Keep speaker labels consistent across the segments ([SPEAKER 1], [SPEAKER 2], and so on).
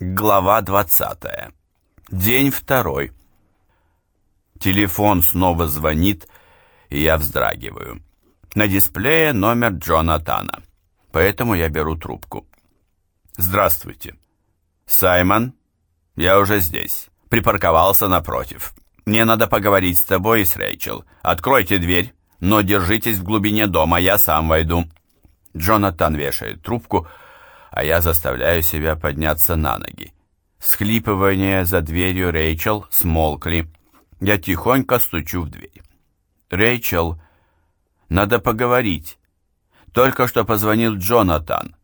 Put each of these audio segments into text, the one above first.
[SPEAKER 1] Глава 20. День второй. Телефон снова звонит, и я вздрагиваю. На дисплее номер Джонатана, поэтому я беру трубку. «Здравствуйте. Саймон, я уже здесь. Припарковался напротив. Мне надо поговорить с тобой и с Рэйчел. Откройте дверь, но держитесь в глубине дома, я сам войду». Джонатан вешает трубку, а я заставляю себя подняться на ноги. Схлипывание за дверью Рэйчел смолкли. Я тихонько стучу в дверь. «Рэйчел, надо поговорить. Только что позвонил Джонатан,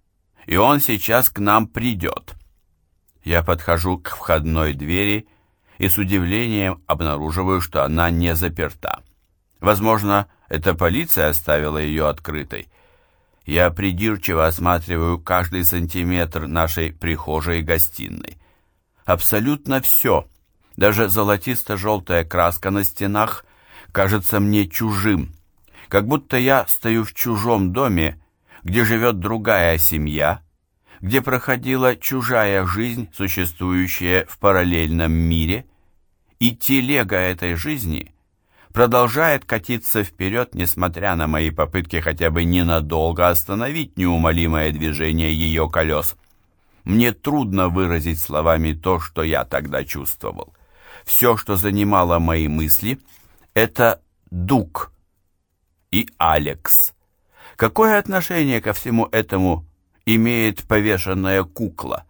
[SPEAKER 1] и он сейчас к нам придет». Я подхожу к входной двери и с удивлением обнаруживаю, что она не заперта. Возможно, это полиция оставила ее открытой. Я придирчиво осматриваю каждый сантиметр нашей прихожей и гостиной. Абсолютно все, даже золотисто-желтая краска на стенах, кажется мне чужим, как будто я стою в чужом доме, где живет другая семья, где проходила чужая жизнь, существующая в параллельном мире, и телега этой жизни продолжает катиться вперед, несмотря на мои попытки хотя бы ненадолго остановить неумолимое движение ее колес. Мне трудно выразить словами то, что я тогда чувствовал. Все, что занимало мои мысли, это Дук и Алекс. Какое отношение ко всему этому имеет повешенная кукла?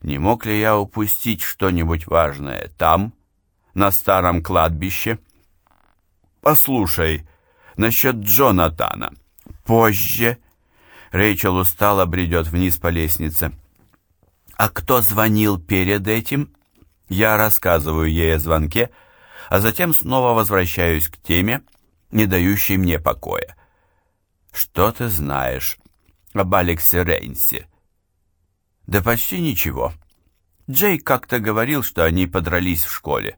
[SPEAKER 1] Не мог ли я упустить что-нибудь важное там, на старом кладбище? «Послушай, насчет Джонатана. Позже...» Рэйчел устало бредет вниз по лестнице. «А кто звонил перед этим?» Я рассказываю ей о звонке, а затем снова возвращаюсь к теме, не дающей мне покоя. «Что ты знаешь об Алексе Рейнсе?» «Да почти ничего. Джей как-то говорил, что они подрались в школе.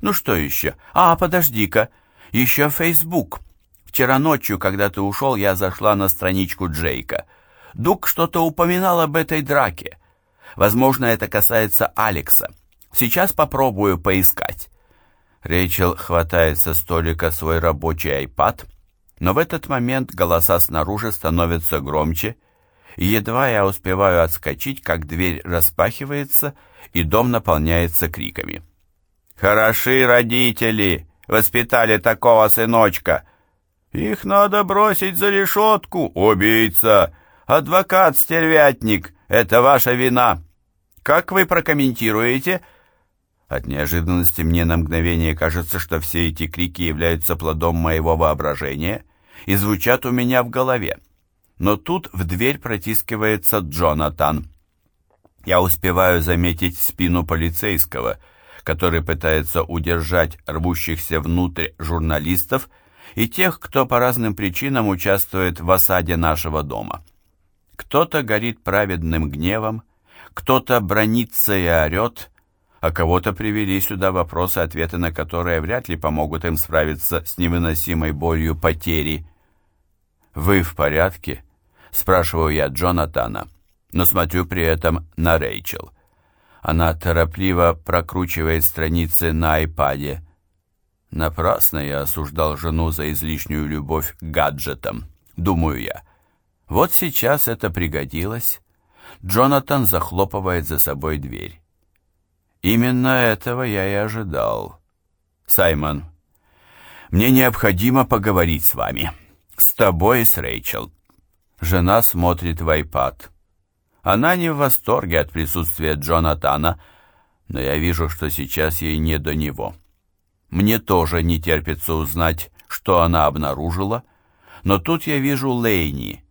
[SPEAKER 1] Ну что еще? А, подожди-ка, еще Фейсбук. Вчера ночью, когда ты ушел, я зашла на страничку Джейка. Дук что-то упоминал об этой драке. Возможно, это касается Алекса. Сейчас попробую поискать. Рэйчел хватает со столика свой рабочий айпад, но в этот момент голоса снаружи становятся громче, и едва я успеваю отскочить, как дверь распахивается, и дом наполняется криками. «Хороши родители! Воспитали такого сыночка. Их надо бросить за решетку, убийца, адвокат-стервятник, это ваша вина. Как вы прокомментируете?» От неожиданности мне на мгновение кажется, что все эти крики являются плодом моего воображения и звучат у меня в голове. Но тут в дверь протискивается Джонатан. Я успеваю заметить спину полицейского — который пытается удержать рвущихся внутрь журналистов и тех, кто по разным причинам участвует в осаде нашего дома. Кто-то горит праведным гневом, кто-то бронится и орет, а кого-то привели сюда вопросы, ответы на которые вряд ли помогут им справиться с невыносимой болью потери. «Вы в порядке?» — спрашиваю я Джонатана, но смотрю при этом на Рэйчел. Она торопливо прокручивает страницы на айпаде. Напрасно я осуждал жену за излишнюю любовь к гаджетам, думаю я. Вот сейчас это пригодилось. Джонатан захлопывает за собой дверь. Именно этого я и ожидал. Саймон, мне необходимо поговорить с вами. С тобой и с Рэйчел. Жена смотрит в айпад. Она не в восторге от присутствия Джонатана, но я вижу, что сейчас ей не до него. Мне тоже не терпится узнать, что она обнаружила, но тут я вижу Лейни.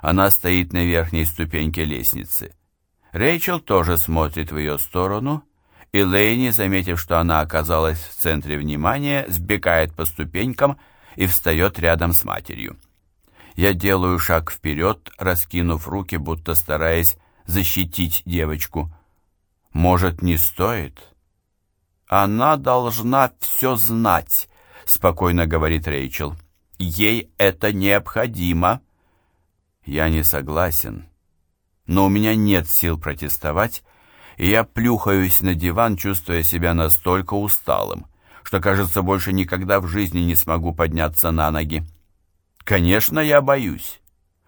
[SPEAKER 1] Она стоит на верхней ступеньке лестницы. Рэйчел тоже смотрит в ее сторону, и Лейни, заметив, что она оказалась в центре внимания, сбегает по ступенькам и встает рядом с матерью. Я делаю шаг вперед, раскинув руки, будто стараясь защитить девочку. Может, не стоит? Она должна все знать, спокойно говорит Рэйчел. Ей это необходимо. Я не согласен, но у меня нет сил протестовать, и я плюхаюсь на диван, чувствуя себя настолько усталым, что, кажется, больше никогда в жизни не смогу подняться на ноги. Конечно, я боюсь.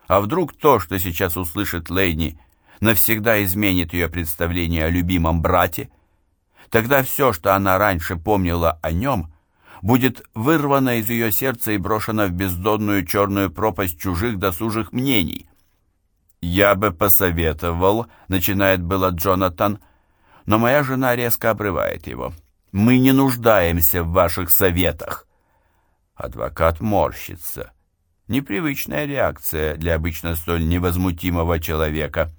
[SPEAKER 1] А вдруг то, что сейчас услышит Лейни, навсегда изменит ее представление о любимом брате? Тогда все, что она раньше помнила о нем, будет вырвано из ее сердца и брошено в бездонную черную пропасть чужих досужих мнений. «Я бы посоветовал», — начинает было Джонатан, но моя жена резко обрывает его. «Мы не нуждаемся в ваших советах». Адвокат морщится. Непривычная реакция для обычно столь невозмутимого человека.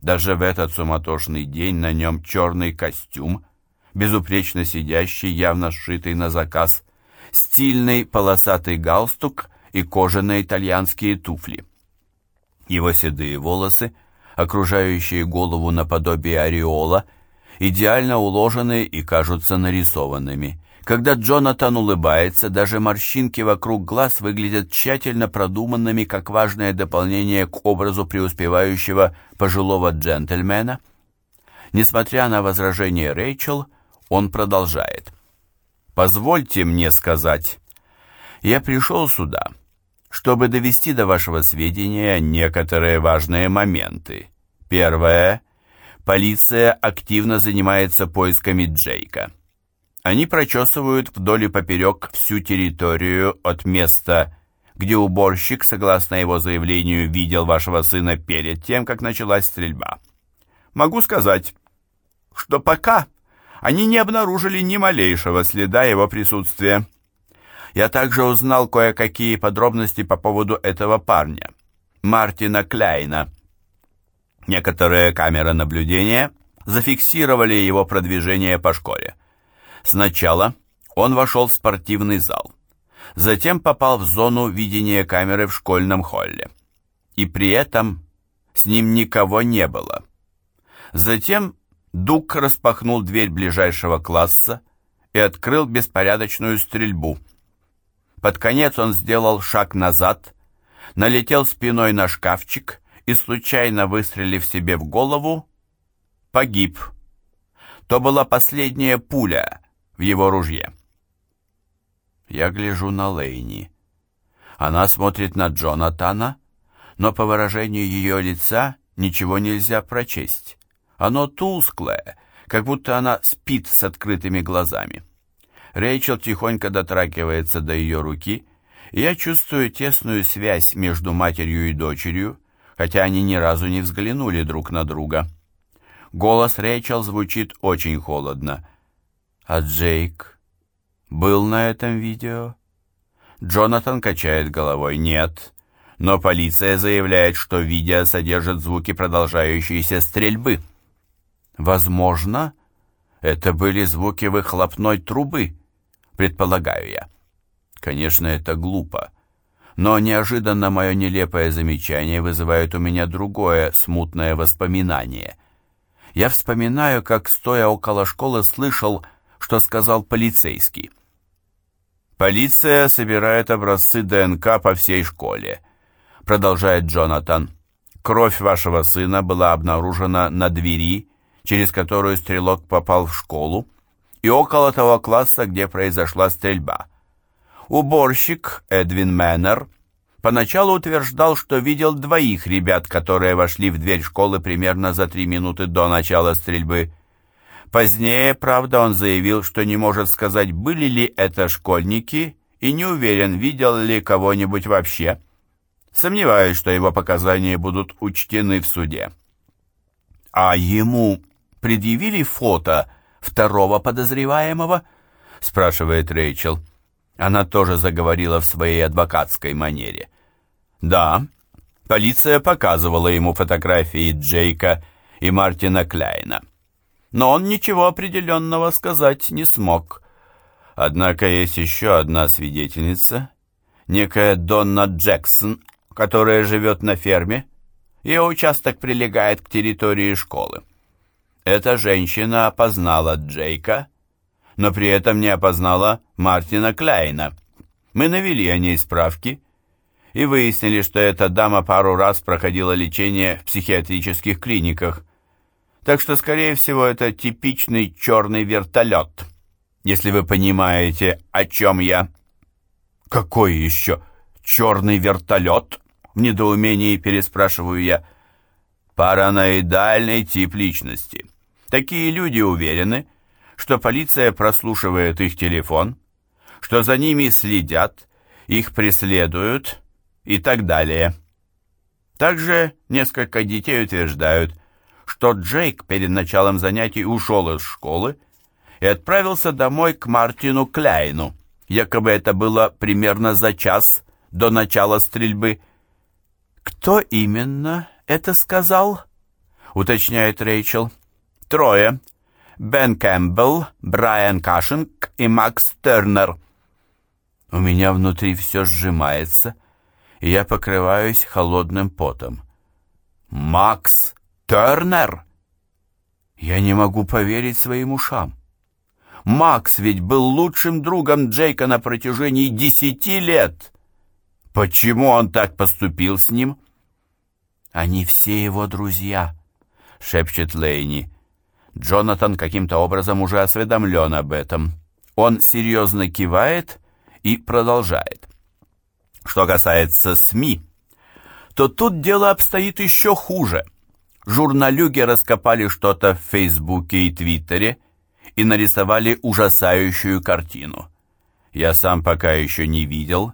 [SPEAKER 1] Даже в этот суматошный день на нем черный костюм, безупречно сидящий, явно сшитый на заказ, стильный полосатый галстук и кожаные итальянские туфли. Его седые волосы, окружающие голову наподобие ореола, идеально уложены и кажутся нарисованными. Когда Джонатан улыбается, даже морщинки вокруг глаз выглядят тщательно продуманными, как важное дополнение к образу преуспевающего пожилого джентльмена. Несмотря на возражение Рэйчел, он продолжает. «Позвольте мне сказать, я пришел сюда, чтобы довести до вашего сведения некоторые важные моменты. Первое. Полиция активно занимается поисками Джейка. Они прочесывают вдоль и поперек всю территорию от места, где уборщик, согласно его заявлению, видел вашего сына перед тем, как началась стрельба. Могу сказать, что пока они не обнаружили ни малейшего следа его присутствия. Я также узнал кое-какие подробности по поводу этого парня, Мартина Кляйна. Некоторые камеры наблюдения зафиксировали его продвижение по школе. Сначала он вошел в спортивный зал, затем попал в зону видения камеры в школьном холле. И при этом с ним никого не было. Затем Дук распахнул дверь ближайшего класса и открыл беспорядочную стрельбу – под конец он сделал шаг назад, налетел спиной на шкафчик и, случайно выстрелив себе в голову, погиб. То была последняя пуля в его ружье. Я гляжу на Лейни. Она смотрит на Джонатана, но по выражению ее лица ничего нельзя прочесть. Оно тусклое, как будто она спит с открытыми глазами. Рэйчел тихонько дотрагивается до ее руки, и я чувствую тесную связь между матерью и дочерью, хотя они ни разу не взглянули друг на друга. Голос Рэйчел звучит очень холодно. «А Джейк был на этом видео?» Джонатан качает головой. «Нет». Но полиция заявляет, что видео содержит звуки продолжающейся стрельбы. Возможно, это были звуки выхлопной трубы предполагаю я. Конечно, это глупо, но неожиданно мое нелепое замечание вызывает у меня другое смутное воспоминание. Я вспоминаю, как, стоя около школы, слышал, что сказал полицейский. «Полиция собирает образцы ДНК по всей школе», — продолжает Джонатан. «Кровь вашего сына была обнаружена на двери, через которую стрелок попал в школу, и около того класса, где произошла стрельба. Уборщик Эдвин Мэннер поначалу утверждал, что видел двоих ребят, которые вошли в дверь школы примерно за три минуты до начала стрельбы. Позднее, правда, он заявил, что не может сказать, были ли это школьники, и не уверен, видел ли кого-нибудь вообще. Сомневаюсь, что его показания будут учтены в суде. А ему предъявили фото второго подозреваемого?» — спрашивает Рэйчел. Она тоже заговорила в своей адвокатской манере. «Да, полиция показывала ему фотографии Джейка и Мартина Кляйна. Но он ничего определенного сказать не смог. Однако есть еще одна свидетельница, некая Донна Джексон, которая живет на ферме. Ее участок прилегает к территории школы. Эта женщина опознала Джейка, но при этом не опознала Мартина Кляйна. Мы навели о ней справки и выяснили, что эта дама пару раз проходила лечение в психиатрических клиниках. Так что, скорее всего, это типичный черный вертолет, если вы понимаете, о чем я. Какой еще черный вертолет? В недоумении переспрашиваю я. Параноидальный тип личности. Такие люди уверены, что полиция прослушивает их телефон, что за ними следят, их преследуют и так далее. Также несколько детей утверждают, что Джейк перед началом занятий ушел из школы и отправился домой к Мартину Кляйну. Якобы это было примерно за час до начала стрельбы. «Кто именно это сказал?» — уточняет Рэйчел. «Трое. Бен Кэмпбелл, Брайан Кашинг и Макс Тернер». У меня внутри все сжимается, и я покрываюсь холодным потом. «Макс Тернер?» Я не могу поверить своим ушам. Макс ведь был лучшим другом Джейка на протяжении десяти лет. Почему он так поступил с ним? Они все его друзья, шепчет Лейни. Джонатан каким-то образом уже осведомлен об этом. Он серьезно кивает и продолжает. Что касается СМИ, то тут дело обстоит еще хуже. Журналюги раскопали что-то в Фейсбуке и Твиттере и нарисовали ужасающую картину. Я сам пока еще не видел,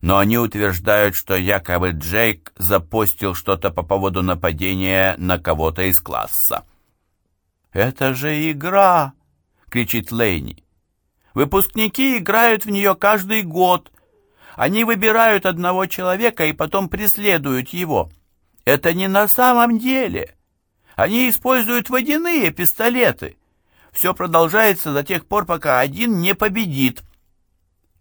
[SPEAKER 1] но они утверждают, что якобы Джейк запостил что-то по поводу нападения на кого-то из класса. «Это же игра!» — кричит Лейни. «Выпускники играют в нее каждый год. Они выбирают одного человека и потом преследуют его. Это не на самом деле. Они используют водяные пистолеты. Все продолжается до тех пор, пока один не победит».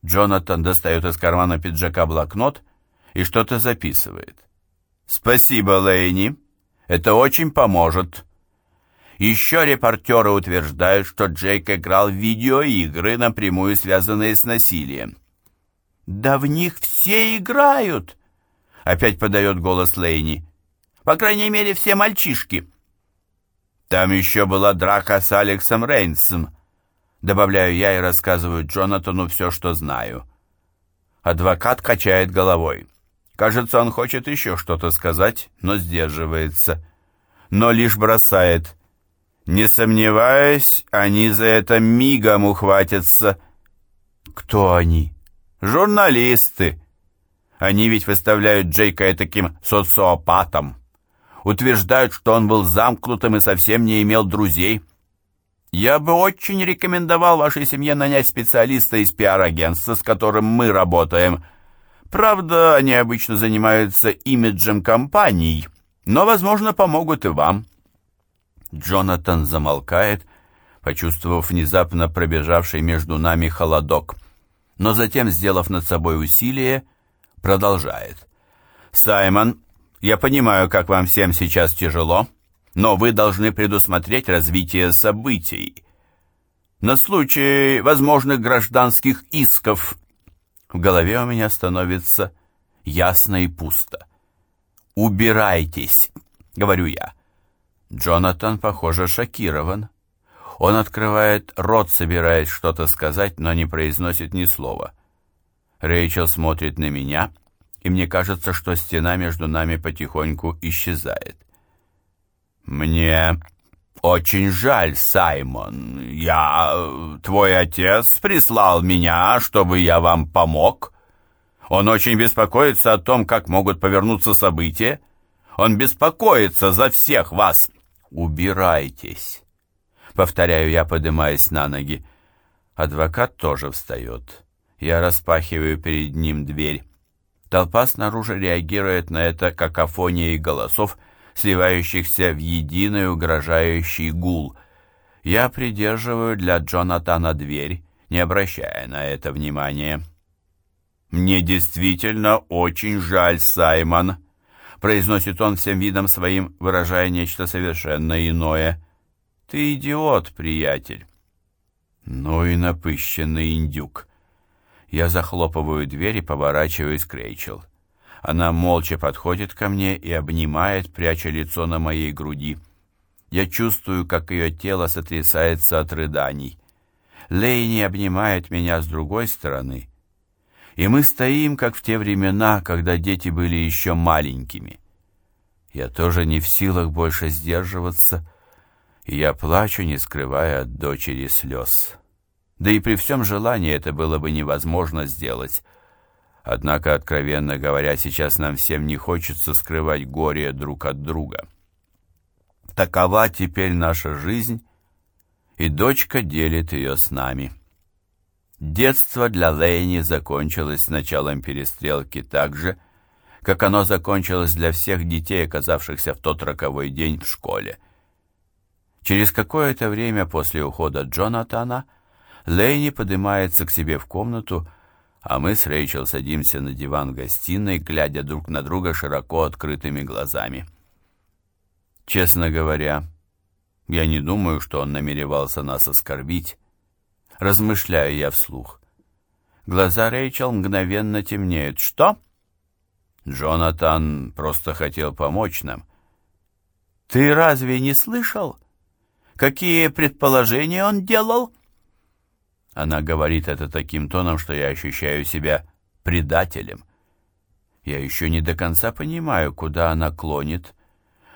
[SPEAKER 1] Джонатан достает из кармана пиджака блокнот и что-то записывает. «Спасибо, Лейни. Это очень поможет». Еще репортеры утверждают, что Джейк играл в видеоигры, напрямую связанные с насилием. «Да в них все играют!» — опять подает голос Лейни. «По крайней мере, все мальчишки». «Там еще была драка с Алексом Рейнсом», — добавляю я и рассказываю Джонатану все, что знаю. Адвокат качает головой. Кажется, он хочет еще что-то сказать, но сдерживается. Но лишь бросает — не сомневаюсь, они за это мигом ухватятся. Кто они? Журналисты. Они ведь выставляют Джейка таким социопатом. Утверждают, что он был замкнутым и совсем не имел друзей. Я бы очень рекомендовал вашей семье нанять специалиста из пиар-агентства, с которым мы работаем. Правда, они обычно занимаются имиджем компаний, но, возможно, помогут и вам. Джонатан замолкает, почувствовав внезапно пробежавший между нами холодок, но затем, сделав над собой усилие, продолжает. «Саймон, я понимаю, как вам всем сейчас тяжело, но вы должны предусмотреть развитие событий. На случай возможных гражданских исков в голове у меня становится ясно и пусто. «Убирайтесь», — говорю я. Джонатан, похоже, шокирован. Он открывает рот, собираясь что-то сказать, но не произносит ни слова. Рэйчел смотрит на меня, и мне кажется, что стена между нами потихоньку исчезает. «Мне очень жаль, Саймон. Я... Твой отец прислал меня, чтобы я вам помог. Он очень беспокоится о том, как могут повернуться события. Он беспокоится за всех вас». «Убирайтесь!» Повторяю я, поднимаясь на ноги. Адвокат тоже встает. Я распахиваю перед ним дверь. Толпа снаружи реагирует на это какофонией голосов, сливающихся в единый угрожающий гул. Я придерживаю для Джонатана дверь, не обращая на это внимания. «Мне действительно очень жаль, Саймон», произносит он всем видом своим, выражая нечто совершенно иное. «Ты идиот, приятель!» Ну и напыщенный индюк. Я захлопываю дверь и поворачиваюсь к Рейчел. Она молча подходит ко мне и обнимает, пряча лицо на моей груди. Я чувствую, как ее тело сотрясается от рыданий. Лейни обнимает меня с другой стороны, и мы стоим, как в те времена, когда дети были еще маленькими. Я тоже не в силах больше сдерживаться, и я плачу, не скрывая от дочери слез. Да и при всем желании это было бы невозможно сделать. Однако, откровенно говоря, сейчас нам всем не хочется скрывать горе друг от друга. Такова теперь наша жизнь, и дочка делит ее с нами. Детство для Лейни закончилось с началом перестрелки так же, как оно закончилось для всех детей, оказавшихся в тот роковой день в школе. Через какое-то время после ухода Джонатана Лейни поднимается к себе в комнату, а мы с Рэйчел садимся на диван гостиной, глядя друг на друга широко открытыми глазами. Честно говоря, я не думаю, что он намеревался нас оскорбить. Размышляю я вслух. Глаза Рэйчел мгновенно темнеют. «Что?» «Джонатан просто хотел помочь нам». «Ты разве не слышал? Какие предположения он делал?» Она говорит это таким тоном, что я ощущаю себя предателем. Я еще не до конца понимаю, куда она клонит,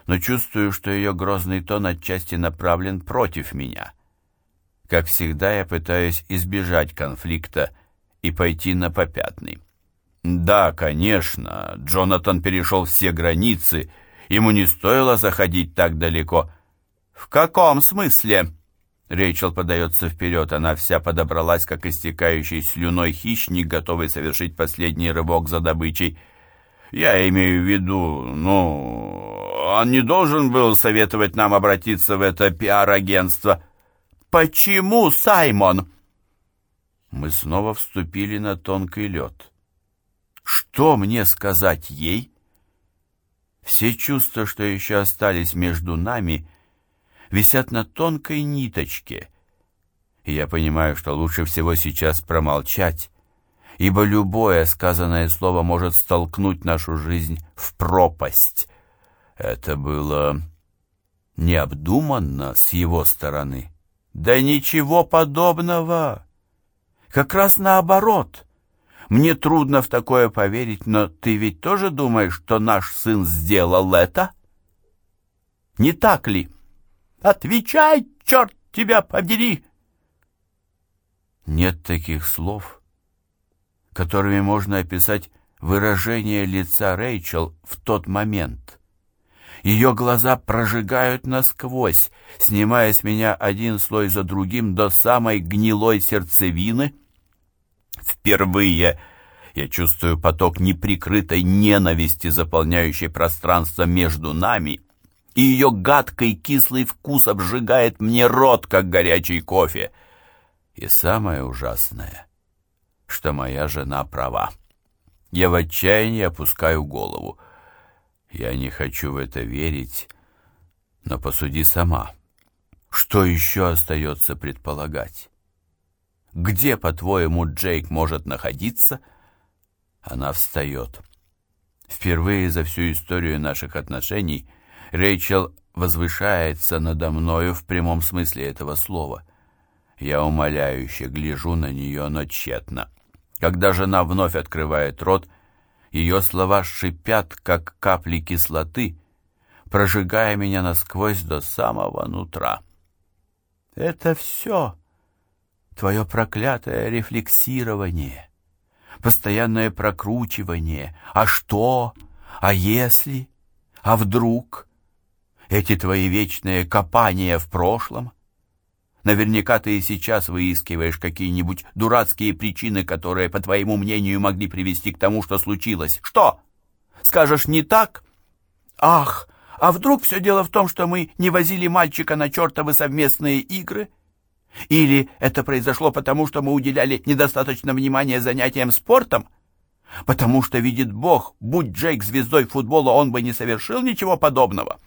[SPEAKER 1] но чувствую, что ее грозный тон отчасти направлен против меня. Как всегда, я пытаюсь избежать конфликта и пойти на попятный. Да, конечно, Джонатан перешел все границы, ему не стоило заходить так далеко. В каком смысле? Рейчел подается вперед, она вся подобралась, как истекающий слюной хищник, готовый совершить последний рывок за добычей. Я имею в виду, ну, он не должен был советовать нам обратиться в это пиар-агентство. «Почему, Саймон?» Мы снова вступили на тонкий лед. Что мне сказать ей? Все чувства, что еще остались между нами, висят на тонкой ниточке, и я понимаю, что лучше всего сейчас промолчать, ибо любое сказанное слово может столкнуть нашу жизнь в пропасть. Это было необдуманно с его стороны. Да ничего подобного. Как раз наоборот. Мне трудно в такое поверить, но ты ведь тоже думаешь, что наш сын сделал это? Не так ли? Отвечай, черт тебя подери! Нет таких слов, которыми можно описать выражение лица Рэйчел в тот момент. Ее глаза прожигают насквозь, снимая с меня один слой за другим до самой гнилой сердцевины. Впервые я чувствую поток неприкрытой ненависти, заполняющей пространство между нами, и ее гадкий кислый вкус обжигает мне рот, как горячий кофе. И самое ужасное, что моя жена права. Я в отчаянии опускаю голову. Я не хочу в это верить, но посуди сама. Что еще остается предполагать? Где, по-твоему, Джейк может находиться? Она встает. Впервые за всю историю наших отношений Рэйчел возвышается надо мною в прямом смысле этого слова. Я умоляюще гляжу на нее, но тщетно. Когда жена вновь открывает рот, ее слова шипят, как капли кислоты, прожигая меня насквозь до самого нутра. Это все твое проклятое рефлексирование, постоянное прокручивание. А что? А если? А вдруг? Эти твои вечные копания в прошлом? Наверняка ты и сейчас выискиваешь какие-нибудь дурацкие причины, которые, по твоему мнению, могли привести к тому, что случилось. Что? Скажешь, не так? Ах, а вдруг все дело в том, что мы не возили мальчика на чертовы совместные игры? Или это произошло потому, что мы уделяли недостаточно внимания занятиям спортом? Потому что, видит Бог, будь Джейк звездой футбола, он бы не совершил ничего подобного.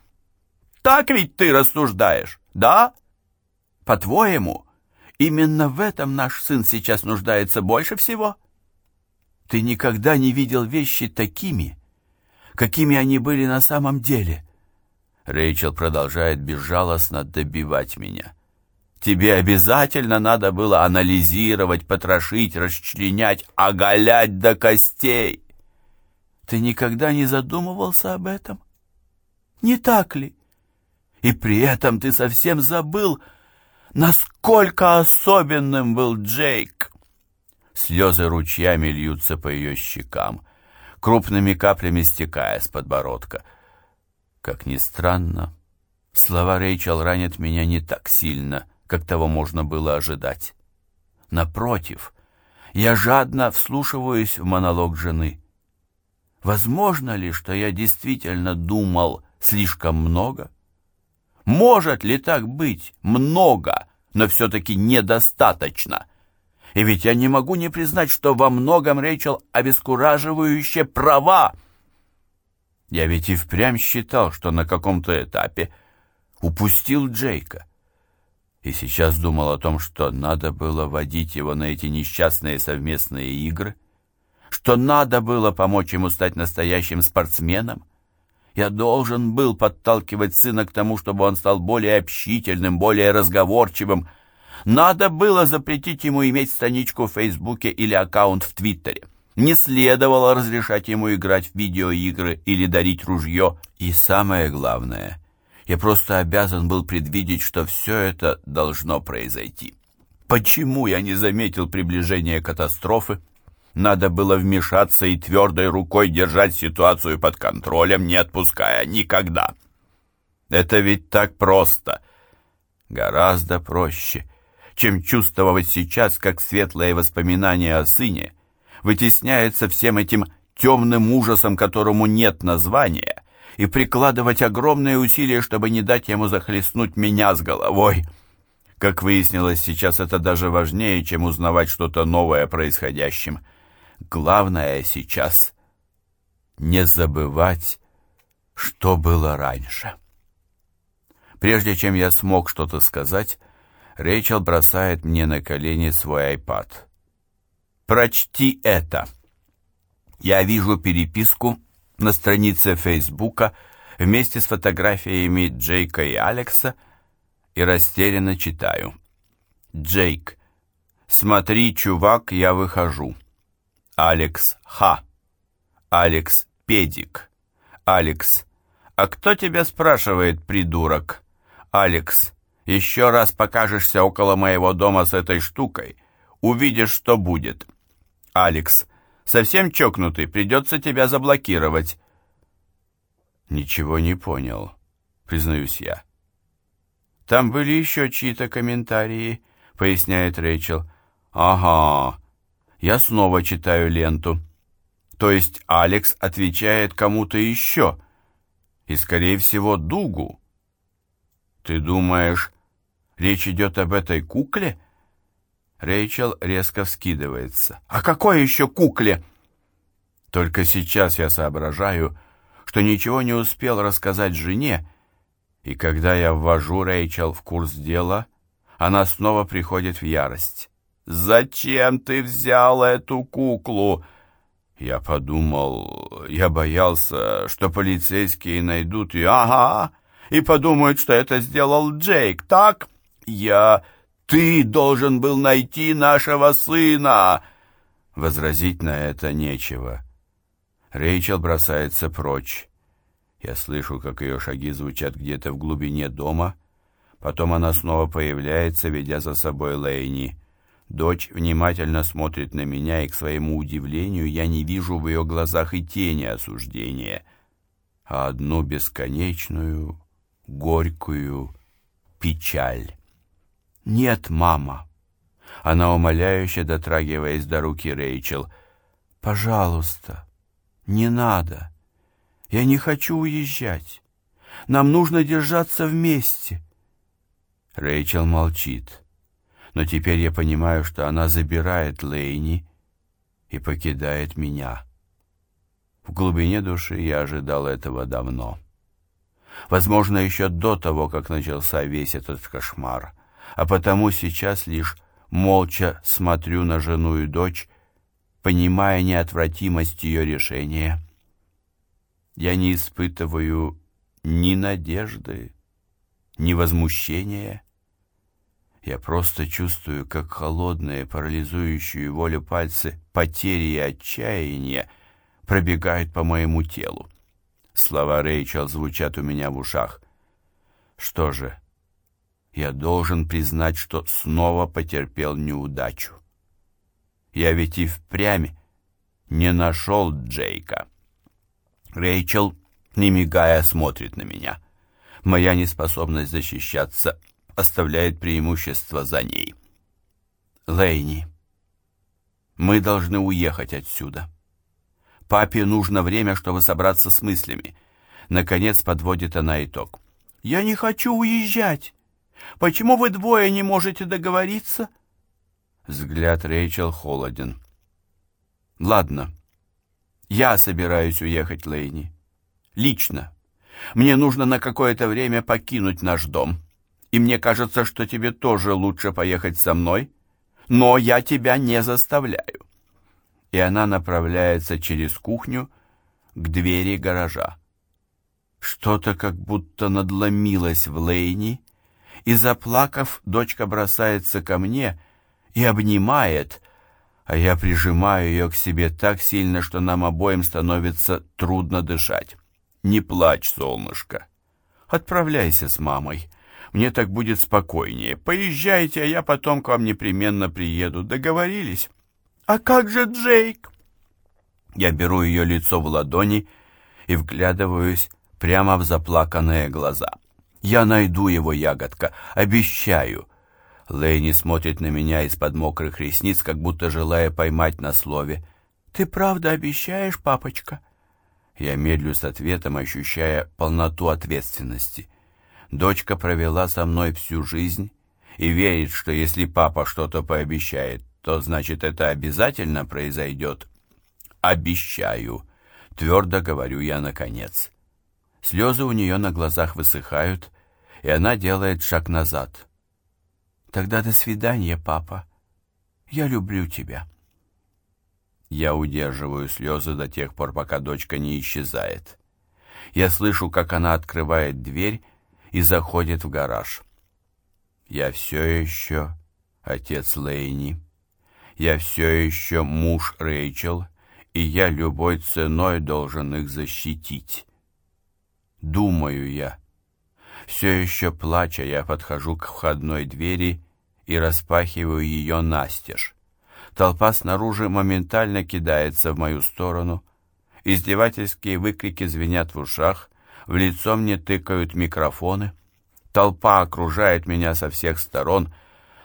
[SPEAKER 1] Так ведь ты рассуждаешь, да? По-твоему, именно в этом наш сын сейчас нуждается больше всего? Ты никогда не видел вещи такими, какими они были на самом деле. Рэйчел продолжает безжалостно добивать меня. Тебе обязательно надо было анализировать, потрошить, расчленять, оголять до костей. Ты никогда не задумывался об этом? Не так ли? И при этом ты совсем забыл, насколько особенным был Джейк. Слезы ручьями льются по ее щекам, крупными каплями стекая с подбородка. Как ни странно, слова Рэйчел ранят меня не так сильно, как того можно было ожидать. Напротив, я жадно вслушиваюсь в монолог жены. Возможно ли, что я действительно думал слишком много? Может ли так быть много, но все-таки недостаточно? И ведь я не могу не признать, что во многом Рэйчел обескураживающе права. Я ведь и впрямь считал, что на каком-то этапе упустил Джейка и сейчас думал о том, что надо было водить его на эти несчастные совместные игры, что надо было помочь ему стать настоящим спортсменом. Я должен был подталкивать сына к тому, чтобы он стал более общительным, более разговорчивым. Надо было запретить ему иметь страничку в Фейсбуке или аккаунт в Твиттере. Не следовало разрешать ему играть в видеоигры или дарить ружье. И самое главное — я просто обязан был предвидеть, что все это должно произойти. Почему я не заметил приближения катастрофы? Надо было вмешаться и твердой рукой держать ситуацию под контролем, не отпуская никогда. Это ведь так просто. Гораздо проще, чем чувствовать сейчас, как светлое воспоминание о сыне вытесняется всем этим темным ужасом, которому нет названия, и прикладывать огромные усилия, чтобы не дать ему захлестнуть меня с головой. Как выяснилось, сейчас это даже важнее, чем узнавать что-то новое о происходящем. Главное сейчас не забывать, что было раньше. Прежде чем я смог что-то сказать, Рэйчел бросает мне на колени свой iPad. «Прочти это!» Я вижу переписку на странице Фейсбука вместе с фотографиями Джейка и Алекса и растерянно читаю. Джейк. Смотри, чувак, я выхожу. Алекс. Ха. Алекс. Педик. Алекс. А кто тебя спрашивает, придурок? Алекс. Еще раз покажешься около моего дома с этой штукой. Увидишь, что будет. Алекс. Совсем чокнутый, придется тебя заблокировать». «Ничего не понял», — признаюсь я. «Там были еще чьи-то комментарии», — поясняет Рэйчел. «Ага, я снова читаю ленту. То есть Алекс отвечает кому-то еще, и, скорее всего, Дугу. Ты думаешь, речь идет об этой кукле?» Рэйчел резко вскидывается. «О какой еще кукле?» Только сейчас я соображаю, что ничего не успел рассказать жене, и когда я ввожу Рэйчел в курс дела, она снова приходит в ярость. «Зачем ты взял эту куклу?» Я подумал, я боялся, что полицейские найдут ее. «Ага, и подумают, что это сделал Джейк, так?» «Я...» «Ты должен был найти нашего сына!» Возразить на это нечего. Рэйчел бросается прочь. Я слышу, как ее шаги звучат где-то в глубине дома. Потом она снова появляется, ведя за собой Лейни. Дочь внимательно смотрит на меня, и, к своему удивлению, я не вижу в ее глазах и тени осуждения, а одну бесконечную, горькую печаль. «Нет, мама!» Она умоляюще дотрагиваясь до руки Рэйчел. «Пожалуйста, не надо. Я не хочу уезжать. Нам нужно держаться вместе». Рэйчел молчит. Но теперь я понимаю, что она забирает Лейни и покидает меня. В глубине души я ожидал этого давно. Возможно, еще до того, как начался весь этот кошмар а потому сейчас лишь молча смотрю на жену и дочь, понимая неотвратимость ее решения. Я не испытываю ни надежды, ни возмущения. Я просто чувствую, как холодные, парализующие волю пальцы потери и отчаяния пробегают по моему телу. Слова Рэйчел звучат у меня в ушах. Что же, я должен признать, что снова потерпел неудачу. Я ведь и впрямь не нашел Джейка. Рэйчел, не мигая, смотрит на меня. Моя неспособность защищаться оставляет преимущество за ней. Лейни, мы должны уехать отсюда. Папе нужно время, чтобы собраться с мыслями. Наконец подводит она итог. «Я не хочу уезжать. Почему вы двое не можете договориться?» Взгляд Рэйчел холоден. «Ладно, я собираюсь уехать, Лейни. Лично. Мне нужно на какое-то время покинуть наш дом. И мне кажется, что тебе тоже лучше поехать со мной, но я тебя не заставляю и она направляется через кухню к двери гаража. Что-то как будто надломилось в Лейни, и, заплакав, дочка бросается ко мне и обнимает, а я прижимаю ее к себе так сильно, что нам обоим становится трудно дышать. «Не плачь, солнышко. Отправляйся с мамой. Мне так будет спокойнее. Поезжайте, а я потом к вам непременно приеду. Договорились?» «А как же Джейк?» Я беру ее лицо в ладони и вглядываюсь прямо в заплаканные глаза. «Я найду его, ягодка, обещаю!» Лэйни смотрит на меня из-под мокрых ресниц, как будто желая поймать на слове. «Ты правда обещаешь, папочка?» Я медлю с ответом, ощущая полноту ответственности. Дочка провела со мной всю жизнь и верит, что если папа что-то пообещает, то значит это обязательно произойдет. Обещаю, твердо говорю я наконец. Слезы у нее на глазах высыхают, и она делает шаг назад. Тогда до свидания, папа. Я люблю тебя. Я удерживаю слезы до тех пор, пока дочка не исчезает. Я слышу, как она открывает дверь и заходит в гараж. Я все еще отец Лейни. Я все еще муж Рэйчел, и я любой ценой должен их защитить. Думаю я. Все еще плача, я подхожу к входной двери и распахиваю ее настежь. Толпа снаружи моментально кидается в мою сторону. Издевательские выкрики звенят в ушах, в лицо мне тыкают микрофоны. Толпа окружает меня со всех сторон —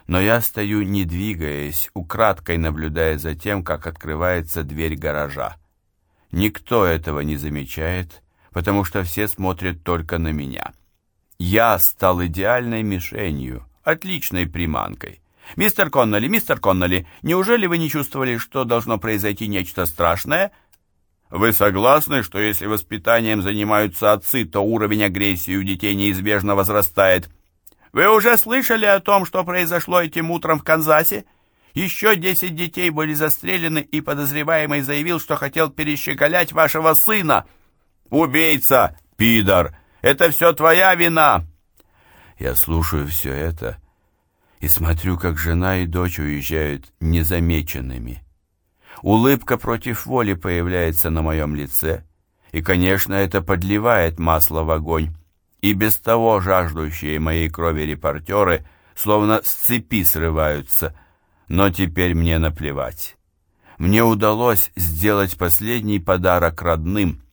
[SPEAKER 1] но я стою, не двигаясь, украдкой наблюдая за тем, как открывается дверь гаража. Никто этого не замечает, потому что все смотрят только на меня. Я стал идеальной мишенью, отличной приманкой. «Мистер Конноли, мистер Конноли, неужели вы не чувствовали, что должно произойти нечто страшное?» «Вы согласны, что если воспитанием занимаются отцы, то уровень агрессии у детей неизбежно возрастает?» Вы уже слышали о том, что произошло этим утром в Канзасе? Еще десять детей были застрелены, и подозреваемый заявил, что хотел перещеголять вашего сына. Убийца, пидор, это все твоя вина. Я слушаю все это и смотрю, как жена и дочь уезжают незамеченными. Улыбка против воли появляется на моем лице, и, конечно, это подливает масло в огонь. И без того жаждущие моей крови репортеры словно с цепи срываются, но теперь мне наплевать. Мне удалось сделать последний подарок родным,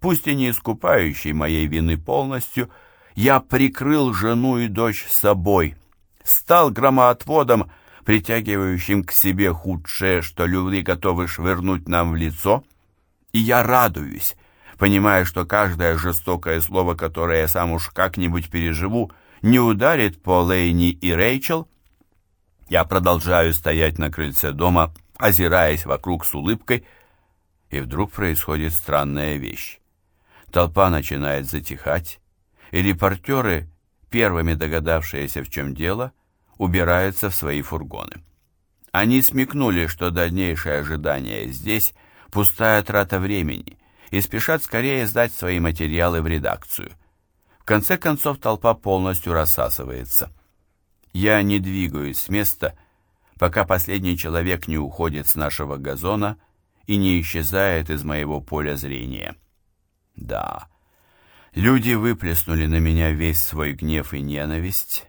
[SPEAKER 1] пусть и не искупающий моей вины полностью, я прикрыл жену и дочь собой, стал громоотводом, притягивающим к себе худшее, что люди готовы швырнуть нам в лицо, и я радуюсь, понимая, что каждое жестокое слово, которое я сам уж как-нибудь переживу, не ударит по Лейни и Рэйчел. Я продолжаю стоять на крыльце дома, озираясь вокруг с улыбкой, и вдруг происходит странная вещь. Толпа начинает затихать, и репортеры, первыми догадавшиеся, в чем дело, убираются в свои фургоны. Они смекнули, что дальнейшее ожидание здесь – пустая трата времени, и спешат скорее сдать свои материалы в редакцию. конце концов толпа полностью рассасывается. Я не двигаюсь с места, пока последний человек не уходит с нашего газона и не исчезает из моего поля зрения. Да, люди выплеснули на меня весь свой гнев и ненависть,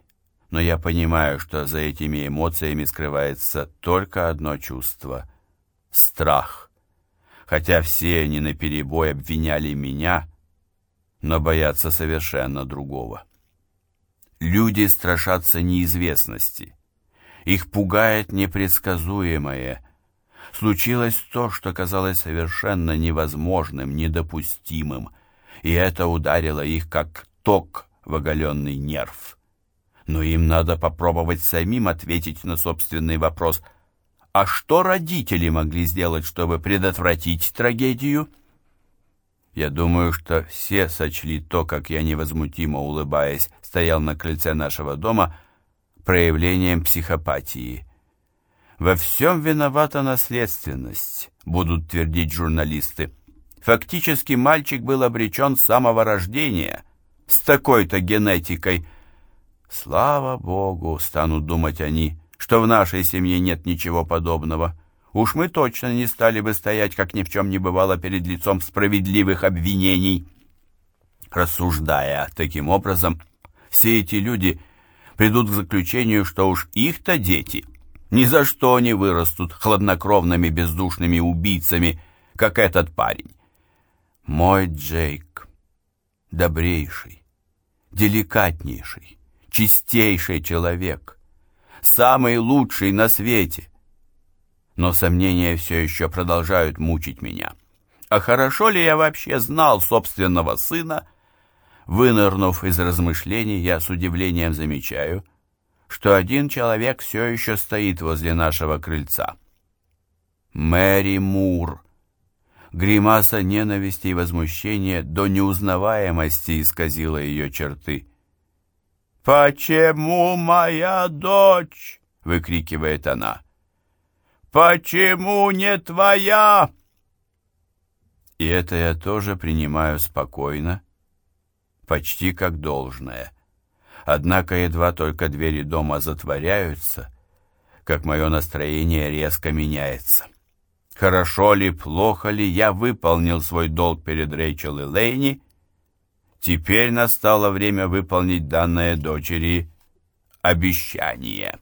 [SPEAKER 1] но я понимаю, что за этими эмоциями скрывается только одно чувство — страх. Хотя все они наперебой обвиняли меня, но боятся совершенно другого. Люди страшатся неизвестности. Их пугает непредсказуемое. Случилось то, что казалось совершенно невозможным, недопустимым, и это ударило их как ток в оголенный нерв. Но им надо попробовать самим ответить на собственный вопрос. А что родители могли сделать, чтобы предотвратить трагедию? Я думаю, что все сочли то, как я невозмутимо улыбаясь стоял на крыльце нашего дома, проявлением психопатии. Во всем виновата наследственность, будут твердить журналисты. Фактически мальчик был обречен с самого рождения, с такой-то генетикой. Слава Богу, станут думать они, что в нашей семье нет ничего подобного. Уж мы точно не стали бы стоять, как ни в чем не бывало, перед лицом справедливых обвинений. Рассуждая таким образом, все эти люди придут к заключению, что уж их-то дети ни за что не вырастут хладнокровными бездушными убийцами, как этот парень. Мой Джейк, добрейший, деликатнейший, чистейший человек, самый лучший на свете, но сомнения все еще продолжают мучить меня. А хорошо ли я вообще знал собственного сына? Вынырнув из размышлений, я с удивлением замечаю, что один человек все еще стоит возле нашего крыльца. Мэри Мур. Гримаса ненависти и возмущения до неузнаваемости исказила ее черты. «Почему моя дочь?» — выкрикивает она. «Почему не твоя?» И это я тоже принимаю спокойно, почти как должное. Однако едва только двери дома затворяются, как мое настроение резко меняется. Хорошо ли, плохо ли, я выполнил свой долг перед Рэйчел и Лейни. Теперь настало время выполнить данное дочери обещание.